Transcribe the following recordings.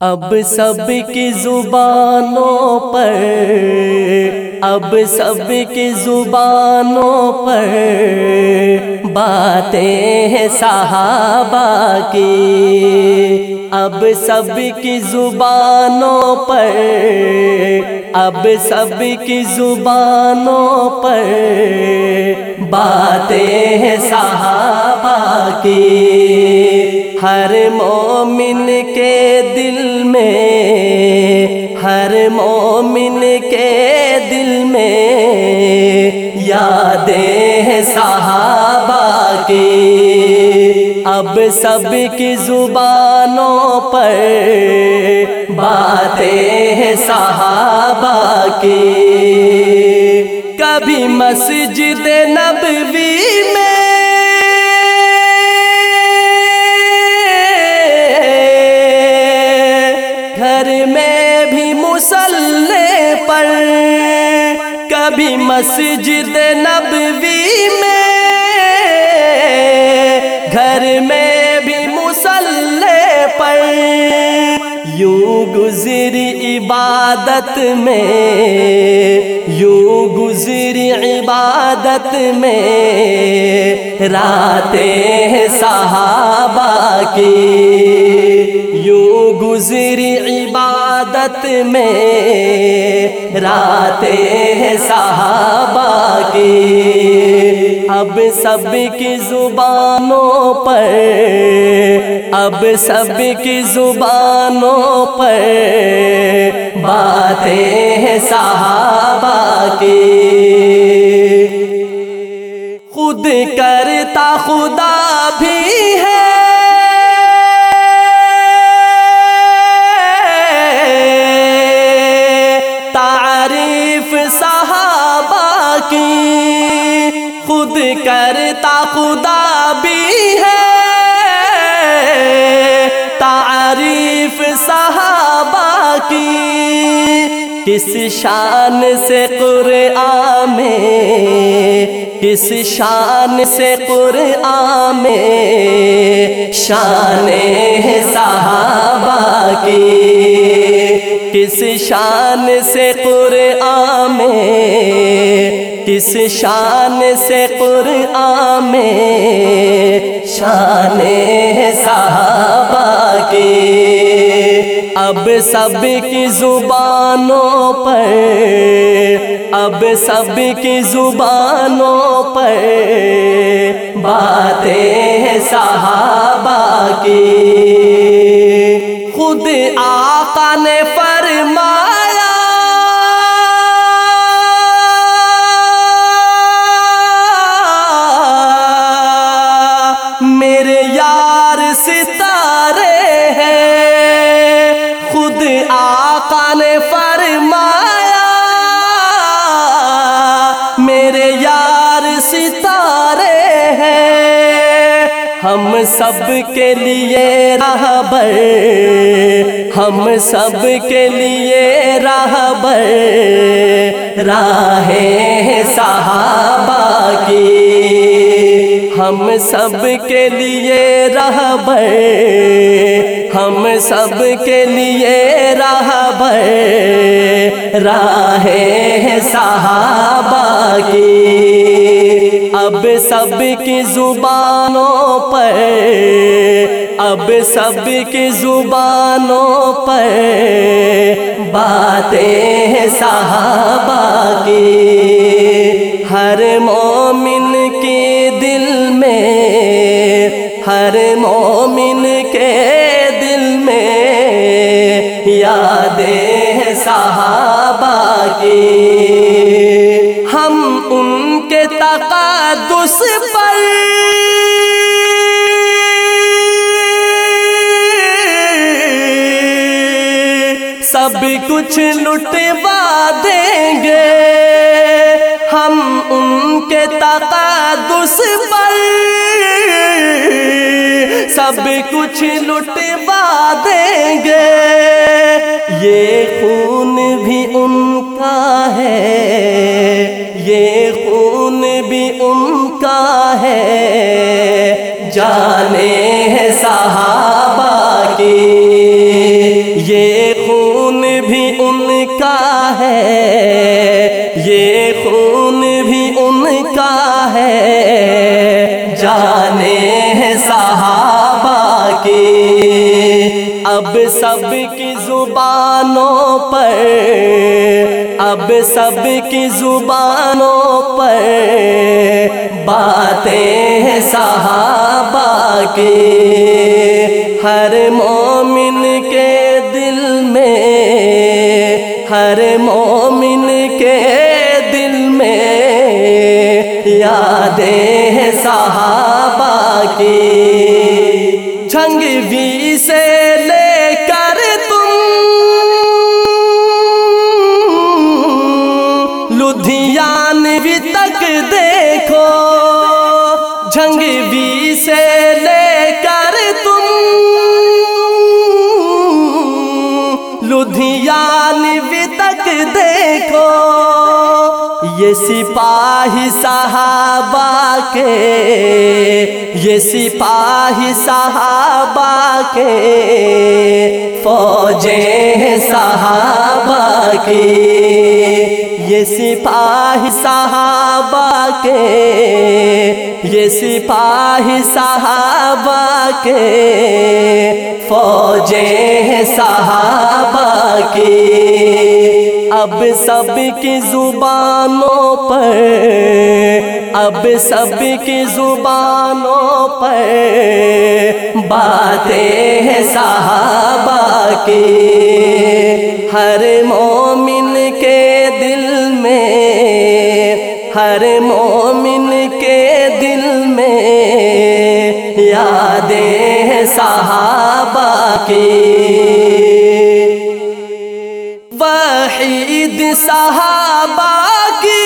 اب سب کی زبانوں پر اب سب کی زبانوں پر باتیں ہیں صحابہ کی۔ اب سب کی زبانوں پر اب سب کی زبانوں پر باتیں ہیں صحابہ کی۔ ہر مومن کے دل میں، ہر مومن کے دل میں یادیں ہیں صحابہ کی اب سب کی زبانوں پر باتیں ہیں صحابہ کی کبھی مسجد نبوی میں پر کبھی مسجد نبوی میں، گھر میں بھی مسلح پر یوں گزری عبادت میں، یوں گزری عبادت میں، راتیں صحابہ کی، یوں گزری عبادت میں راتیں صحابہ کی۔ اب سب کی زبانوں پر، اب سب کی زبانوں پر باتیں صحابہ کی۔ خود کرتا خدا بھی ہے کی کس شان سے قرآن میں کس شان سے قرآن میں شان صحابہ کی کس شان سے قرآن میں کس شان سے قرآن میں شان صحابہ کی اب سب کی زبانوں پر، اب سب کی زبانوں پر باتیں صحابہ کی۔ خود آقا نے فرمایا ہم سب کے لیے رہبر ہم سب کے لیے رہبر راہ صحابہ کی ہم سب کے لیے رہبر ہم سب کے لیے رہبر راہ صحابہ کی۔ اب سب کی زبانوں پر، اب سب کی زبانوں پر باتیں صحابہ کی۔ ہر مومن ہر مومن کے دل میں یادیں صحابہ کی۔ ہم ان کے تقدس پر سب کچھ لٹوا دیں گے۔ ہم ان کے تقدس پر سب کچھ لٹوا دیں گے۔ یہ خون بھی ان کا ہے۔ یہ خون بھی ان کا ہے۔ جانے صحابہ کی۔ کا ہے۔ یہ خون بھی ان کا ہے۔ زبانوں پر۔ اب سب کی زبانوں پر باتیں ہیں صحابہ کی۔ ہر مومن کے دل میں، ہر مومن کے دل میں یادیں ہیں صحابہ کی۔ جھنگ بھی جھنگ بھی سے لے کر تم لدھیانوی تک دیکھو، یہ سپاہی صحابہ کے، یہ سپاہی صحابہ کے فوجیں صحابہ کی۔ یہ سپاہی صحابہ کے، یہ سپاہی صحابہ کے۔ فوجیں صحابہ کی۔ اب سب کی زبانوں پر، اب سب کی زبانوں پر باتیں ہیں صحابہ کی۔ ہر مومن صحابہ کی وحید صحابہ کی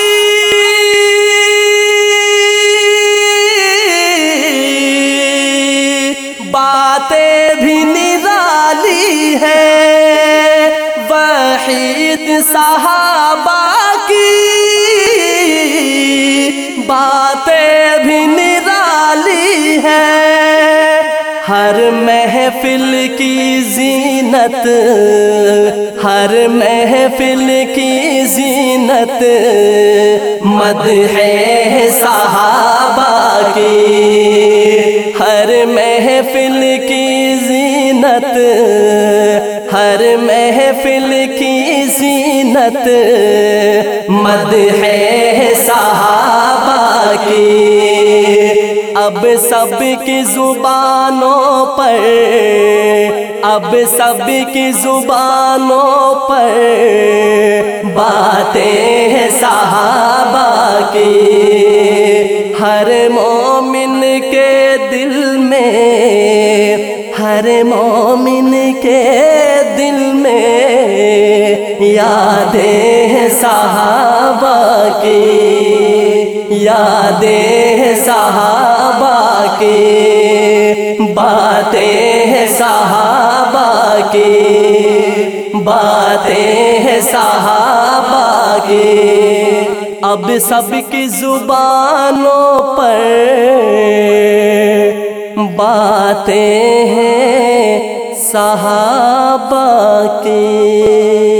باتیں بھی نرالی ہے وحید صحابہ کی باتیں ہر محفل کی زینت، ہر محفل کی زینت مد ہے صحابہ کی۔ ہر محفل کی زینت، ہر محفل کی زینت مد ہے صحابہ کی۔ اب سب کی زبانوں پر، اب سب کی زبانوں پر باتیں ہیں صحابہ کی۔ ہر مومن کے دل میں، ہر مومن کے دل میں یادیں ہیں صحابہ کی۔ یادیں ہیں صحابہ کی باتیں ہیں صحابہ کی باتیں ہیں صحابہ کی اب سب کی زبانوں پر باتیں ہیں صحابہ کی